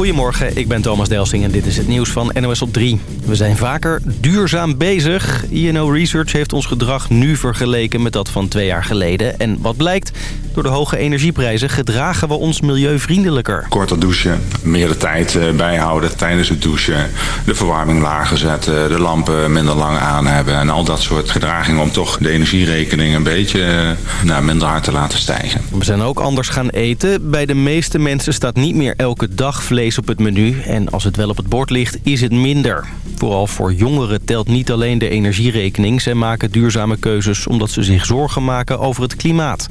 Goedemorgen, ik ben Thomas Delsing en dit is het nieuws van NOS op 3. We zijn vaker duurzaam bezig. INO Research heeft ons gedrag nu vergeleken met dat van twee jaar geleden. En wat blijkt? Door de hoge energieprijzen gedragen we ons milieuvriendelijker. Korter douchen, meer de tijd eh, bijhouden tijdens het douchen. De verwarming lager zetten, de lampen minder lang aan hebben. En al dat soort gedragingen om toch de energierekening een beetje eh, nou, minder hard te laten stijgen. We zijn ook anders gaan eten. Bij de meeste mensen staat niet meer elke dag vlees op het menu. En als het wel op het bord ligt, is het minder. Vooral voor jongeren telt niet alleen de energierekening. Zij maken duurzame keuzes omdat ze zich zorgen maken over het klimaat.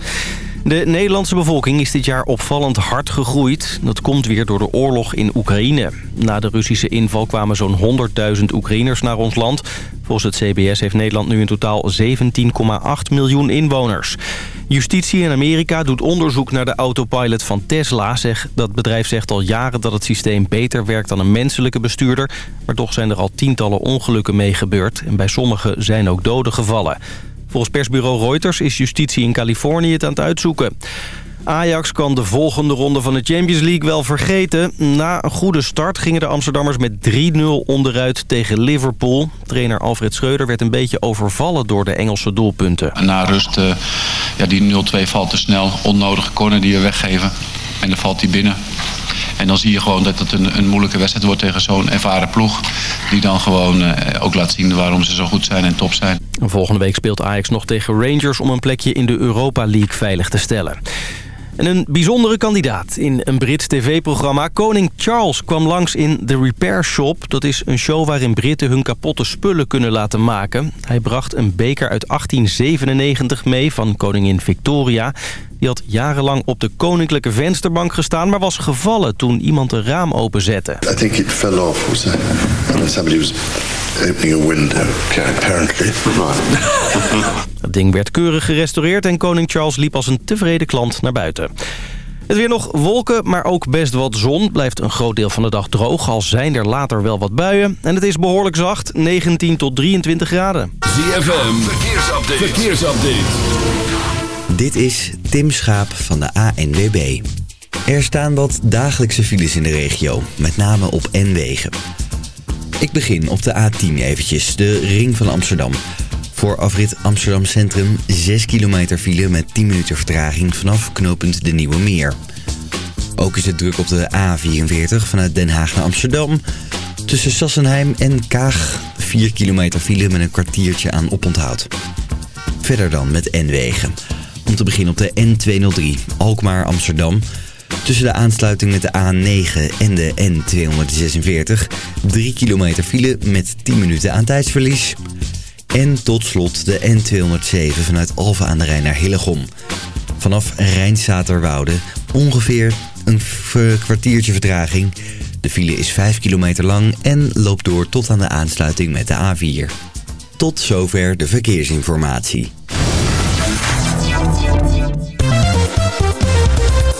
De Nederlandse bevolking is dit jaar opvallend hard gegroeid. Dat komt weer door de oorlog in Oekraïne. Na de Russische inval kwamen zo'n 100.000 Oekraïners naar ons land. Volgens het CBS heeft Nederland nu in totaal 17,8 miljoen inwoners. Justitie in Amerika doet onderzoek naar de autopilot van Tesla. Zeg, dat bedrijf zegt al jaren dat het systeem beter werkt dan een menselijke bestuurder. Maar toch zijn er al tientallen ongelukken mee gebeurd. En bij sommige zijn ook doden gevallen. Volgens persbureau Reuters is justitie in Californië het aan het uitzoeken. Ajax kan de volgende ronde van de Champions League wel vergeten. Na een goede start gingen de Amsterdammers met 3-0 onderuit tegen Liverpool. Trainer Alfred Schreuder werd een beetje overvallen door de Engelse doelpunten. Na rust, uh, ja, die 0-2 valt te snel. Onnodige corner die we weggeven. En dan valt hij binnen. En dan zie je gewoon dat het een, een moeilijke wedstrijd wordt tegen zo'n ervaren ploeg. Die dan gewoon uh, ook laat zien waarom ze zo goed zijn en top zijn. Volgende week speelt Ajax nog tegen Rangers om een plekje in de Europa League veilig te stellen. En een bijzondere kandidaat in een Brits tv-programma. Koning Charles kwam langs in The Repair Shop. Dat is een show waarin Britten hun kapotte spullen kunnen laten maken. Hij bracht een beker uit 1897 mee van koningin Victoria. Die had jarenlang op de koninklijke vensterbank gestaan... maar was gevallen toen iemand een raam openzette. I think it fell off. Somebody was opening a window, apparently. Het ding werd keurig gerestaureerd en koning Charles liep als een tevreden klant naar buiten. Het weer nog wolken, maar ook best wat zon. Blijft een groot deel van de dag droog, al zijn er later wel wat buien. En het is behoorlijk zacht, 19 tot 23 graden. ZFM, verkeersupdate. verkeersupdate. Dit is Tim Schaap van de ANWB. Er staan wat dagelijkse files in de regio, met name op N-wegen. Ik begin op de A10 eventjes, de ring van Amsterdam. Voor afrit Amsterdam Centrum 6 kilometer file met 10 minuten vertraging vanaf knooppunt de Nieuwe Meer. Ook is het druk op de A44 vanuit Den Haag naar Amsterdam. Tussen Sassenheim en Kaag 4 kilometer file met een kwartiertje aan oponthoud. Verder dan met N-wegen. Om te beginnen op de N203 Alkmaar Amsterdam. Tussen de aansluiting met de A9 en de N246 3 kilometer file met 10 minuten aan tijdsverlies. En tot slot de N207 vanuit Alphen aan de Rijn naar Hillegom. Vanaf Rijnsaterwoude ongeveer een kwartiertje vertraging. De file is 5 kilometer lang en loopt door tot aan de aansluiting met de A4. Tot zover de verkeersinformatie.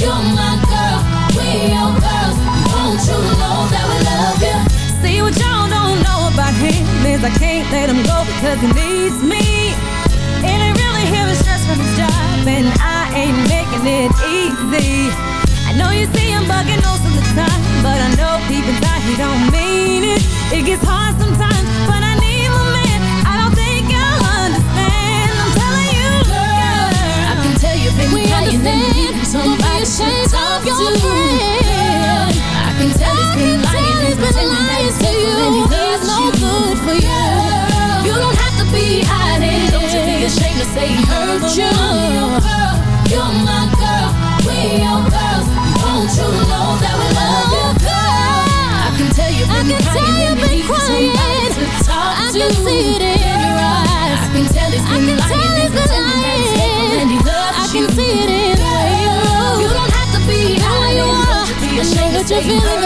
You're my girl, we girls. Won't you know that we love you? See what y'all don't know about him is I can't let him he needs me. Really from his job, and I ain't making it easy. I know you see bugging most of the time, but I know deep inside he don't mean it. It gets hard sometimes, but I need my man. I don't think you understand. I'm telling you, girl, I can tell you've we understand expectations of your friends. feeling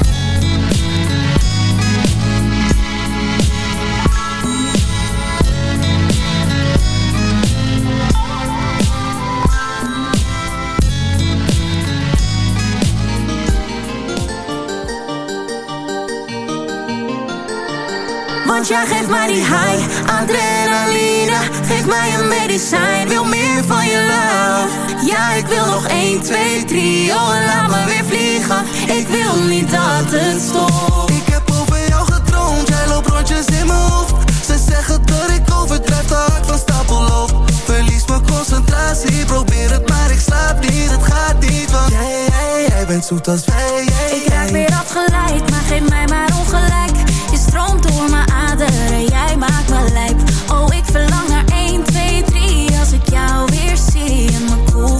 Want jij geeft mij die high, adrenaline. Geef mij een medicijn, wil meer van je love. Ja, ik wil nog 1, 2, 3, oh en laat me weer vliegen. Ik wil niet dat het stopt. Ik heb over jou gedroomd, jij loopt rondjes in mijn hoofd. Ze zeggen dat ik overdrijf, de van stapel loop mijn concentratie. Probeer het maar ik slaap niet, het gaat niet van. jij, jij, jij bent zoet als wij Ik krijg weer afgeleid, maar geef mij maar ongelijk. Je stroomt door mijn aderen, jij maakt me lijp. Oh ik verlang naar 1, 2, 3 Als ik jou weer zie In mijn koel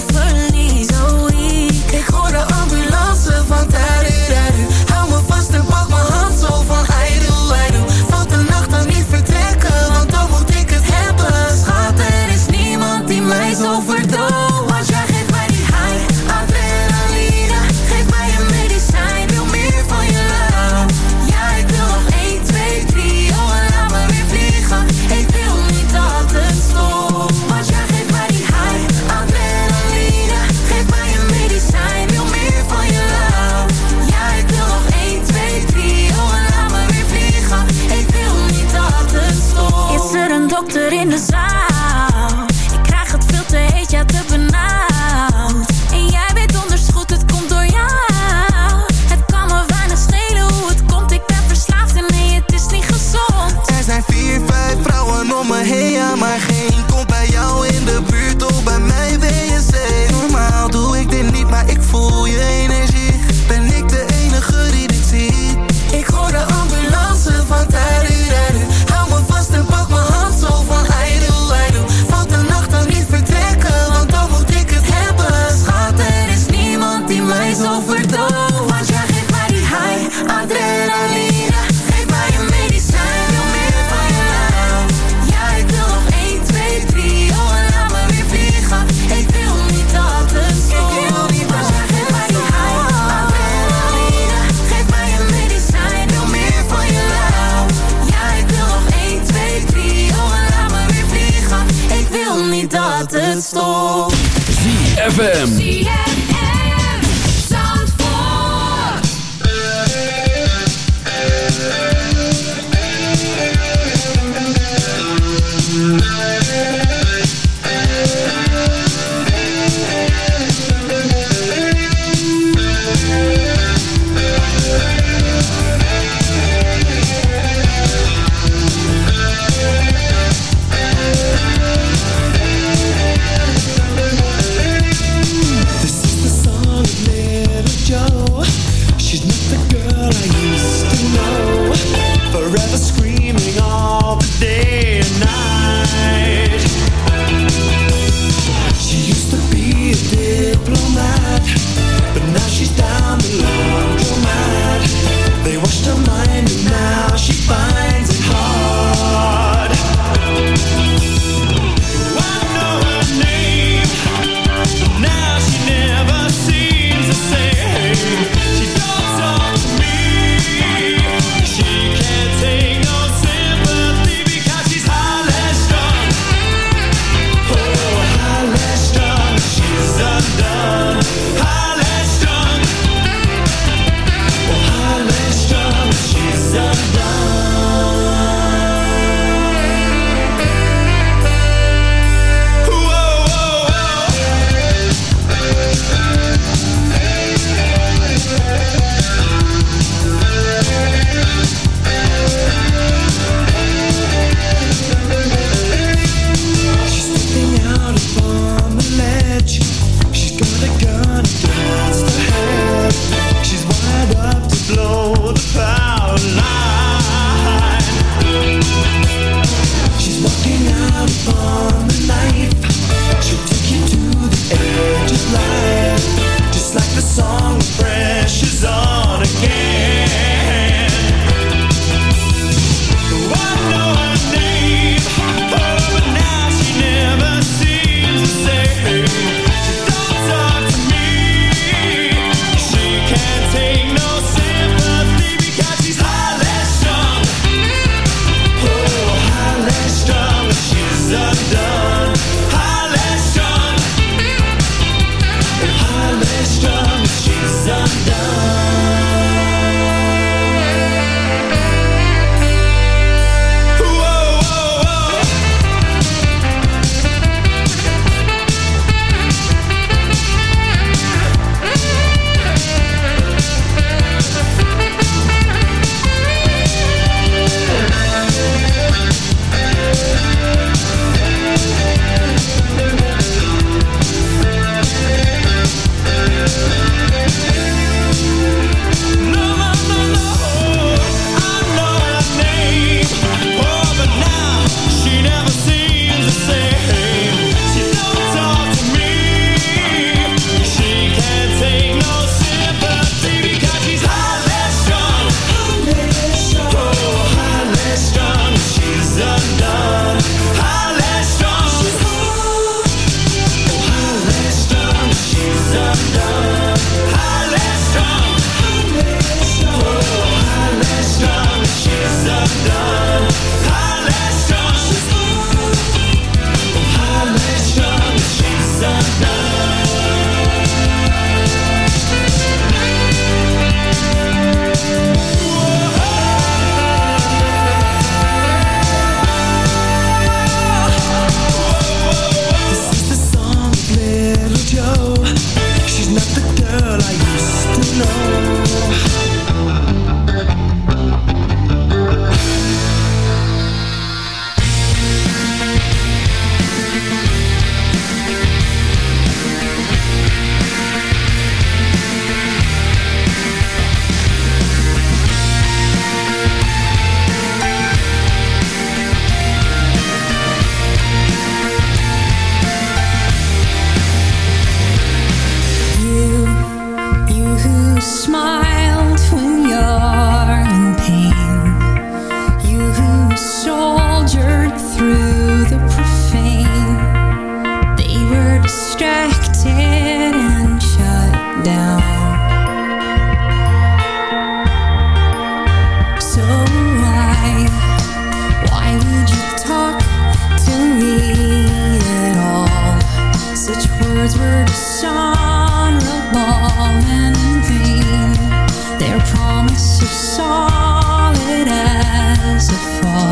Their promise is solid as a fall.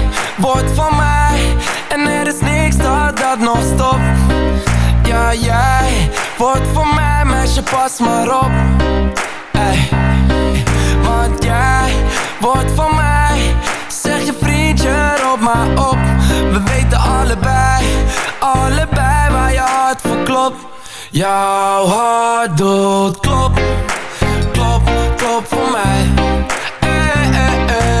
wordt van mij en er is niks dat dat nog stopt. Ja, jij wordt van mij, meisje, pas maar op. Ey. Want jij wordt van mij, zeg je vriendje, roep maar op. We weten allebei, allebei waar je hart voor klopt. Jouw hart doet klop, klop, klop voor mij. Ey, ey, ey, klop,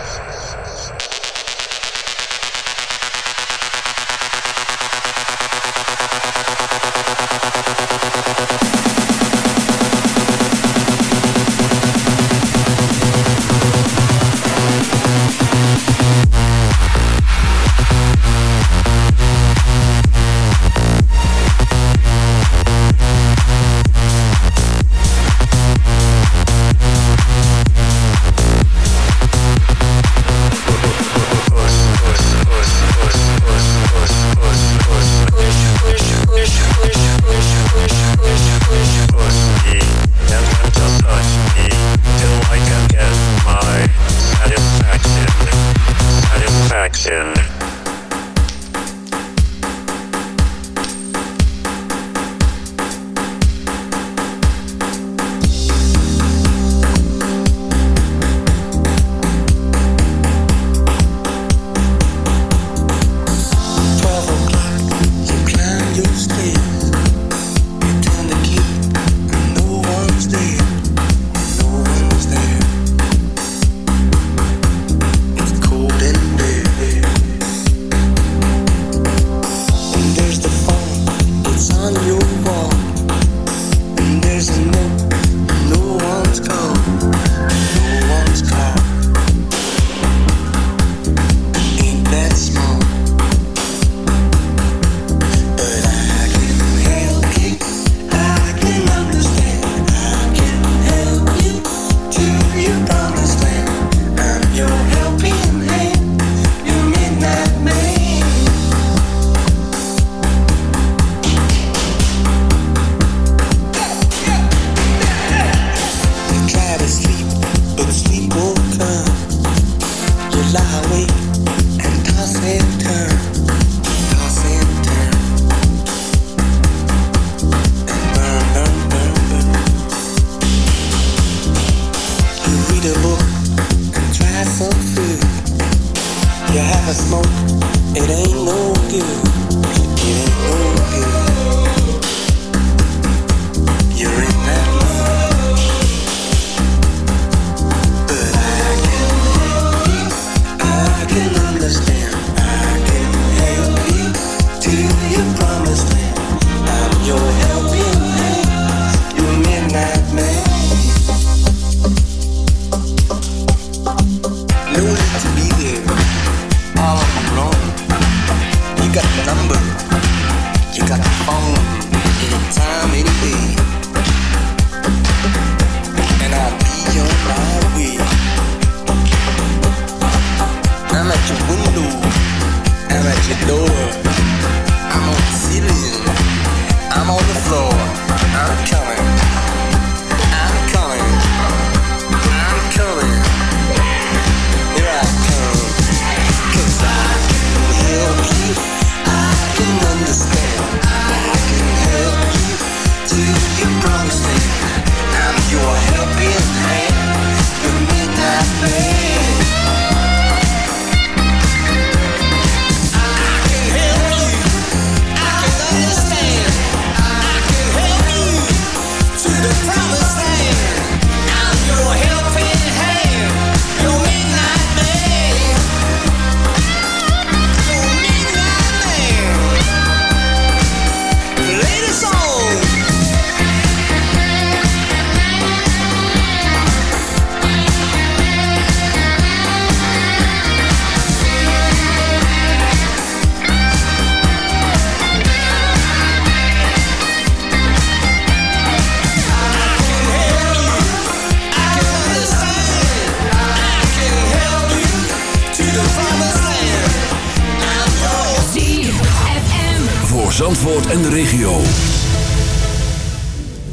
Regio.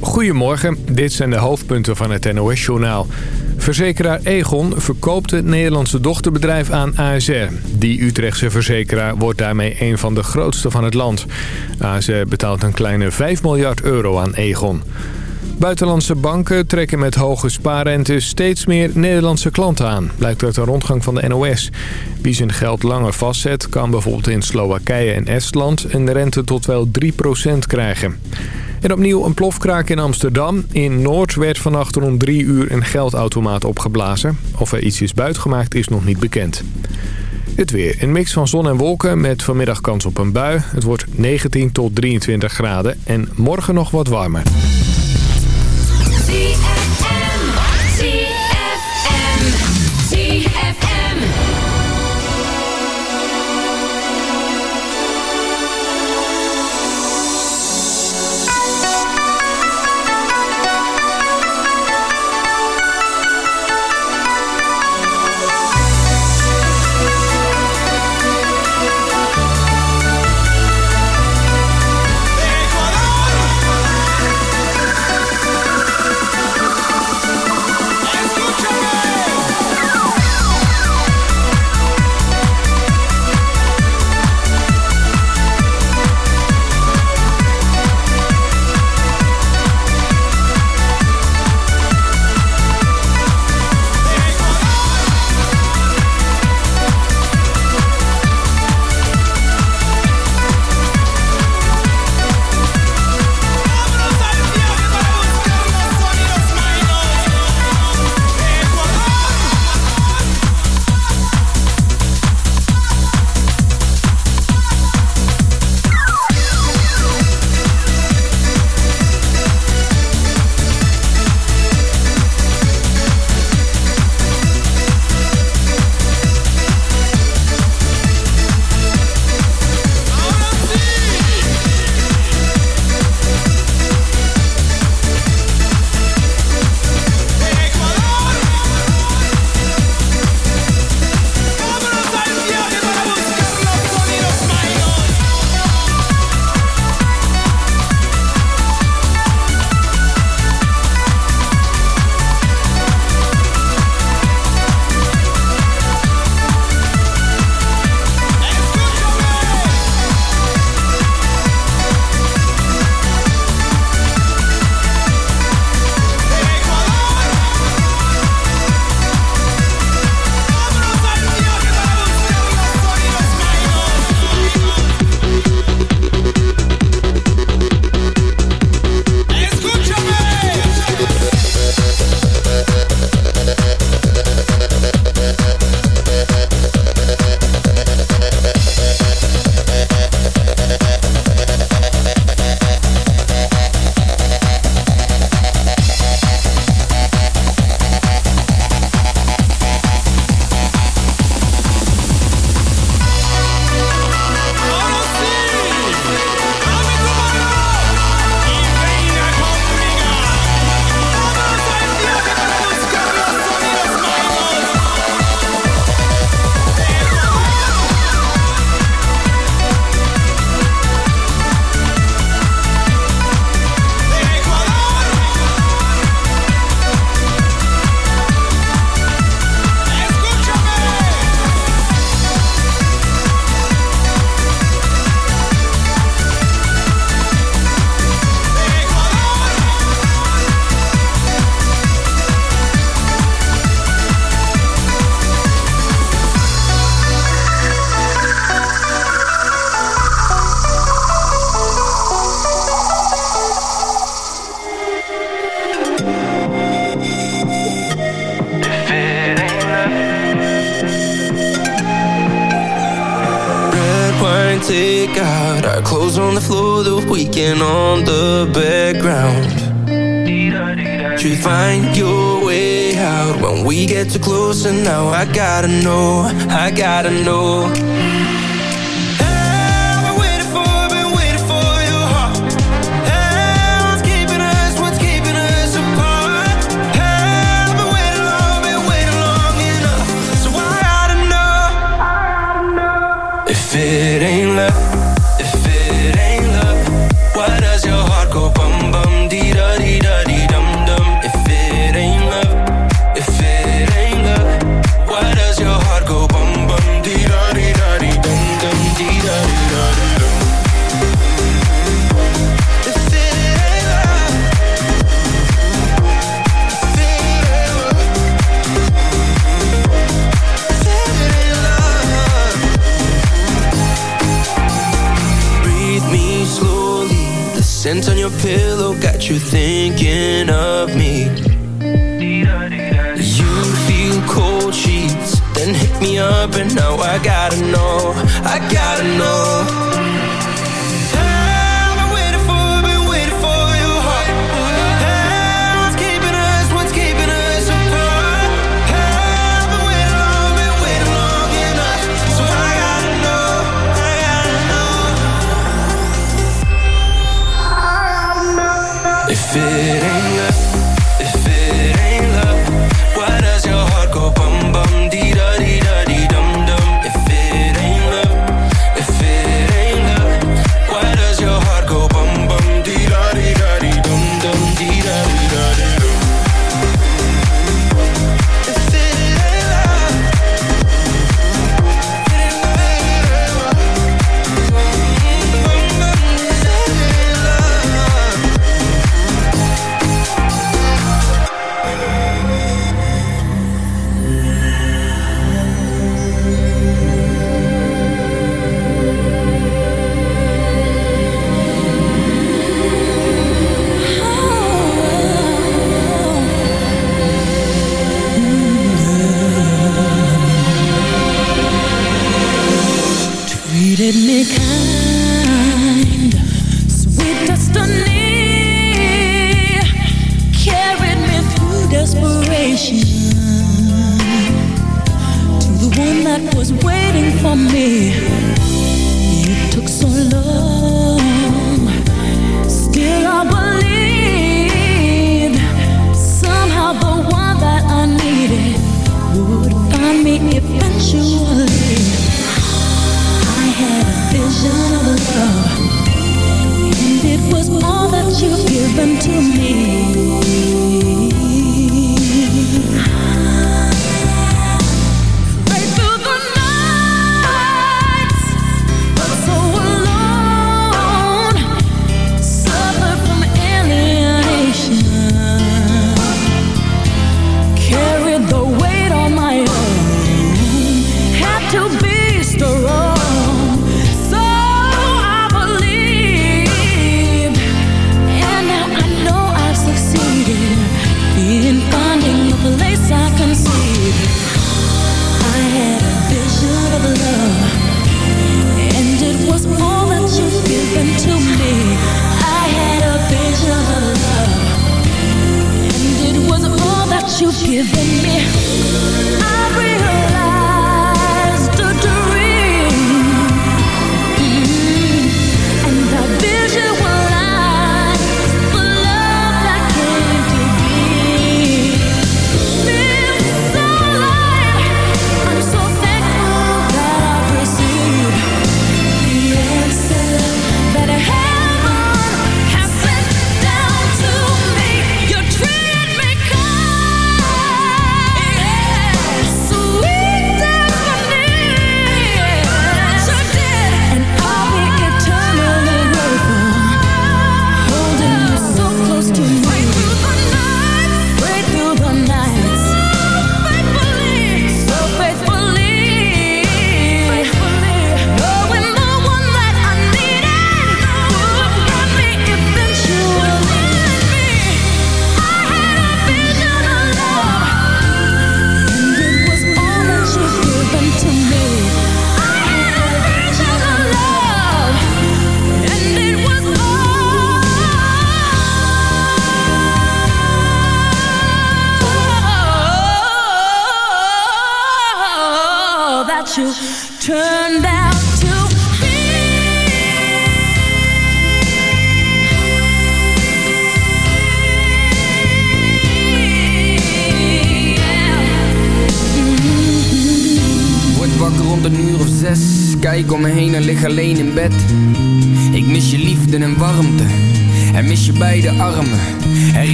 Goedemorgen, dit zijn de hoofdpunten van het NOS-journaal. Verzekeraar Egon verkoopt het Nederlandse dochterbedrijf aan ASR. Die Utrechtse verzekeraar wordt daarmee een van de grootste van het land. ASR betaalt een kleine 5 miljard euro aan Egon. Buitenlandse banken trekken met hoge spaarrentes steeds meer Nederlandse klanten aan, blijkt uit een rondgang van de NOS. Wie zijn geld langer vastzet, kan bijvoorbeeld in Slowakije en Estland een rente tot wel 3% krijgen. En opnieuw een plofkraak in Amsterdam. In Noord werd vannacht rond drie uur een geldautomaat opgeblazen. Of er iets is buitgemaakt is nog niet bekend. Het weer. Een mix van zon en wolken met vanmiddag kans op een bui. Het wordt 19 tot 23 graden en morgen nog wat warmer.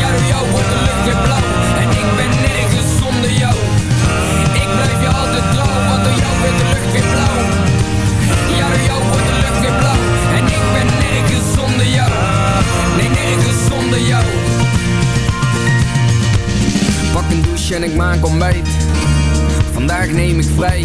Ja, door jou wordt de lucht weer blauw en ik ben nergens zonder jou. Ik blijf je altijd trouw, want door jou werd de lucht weer blauw. Ja, door jou wordt de lucht weer blauw en ik ben nergens zonder jou. Nee, nergens zonder jou. Pak een douche en ik maak ontbijt. Vandaag neem ik vrij.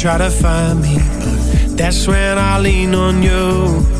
try to find me But that's when I lean on you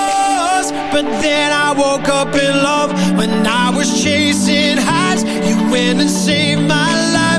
But then I woke up in love when I was chasing highs. You went and saved my life.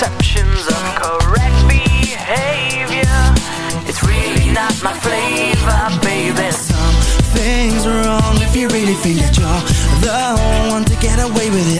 perceptions of correct behavior. It's really not my flavor, baby. Something's wrong if you really think that you're the one to get away with it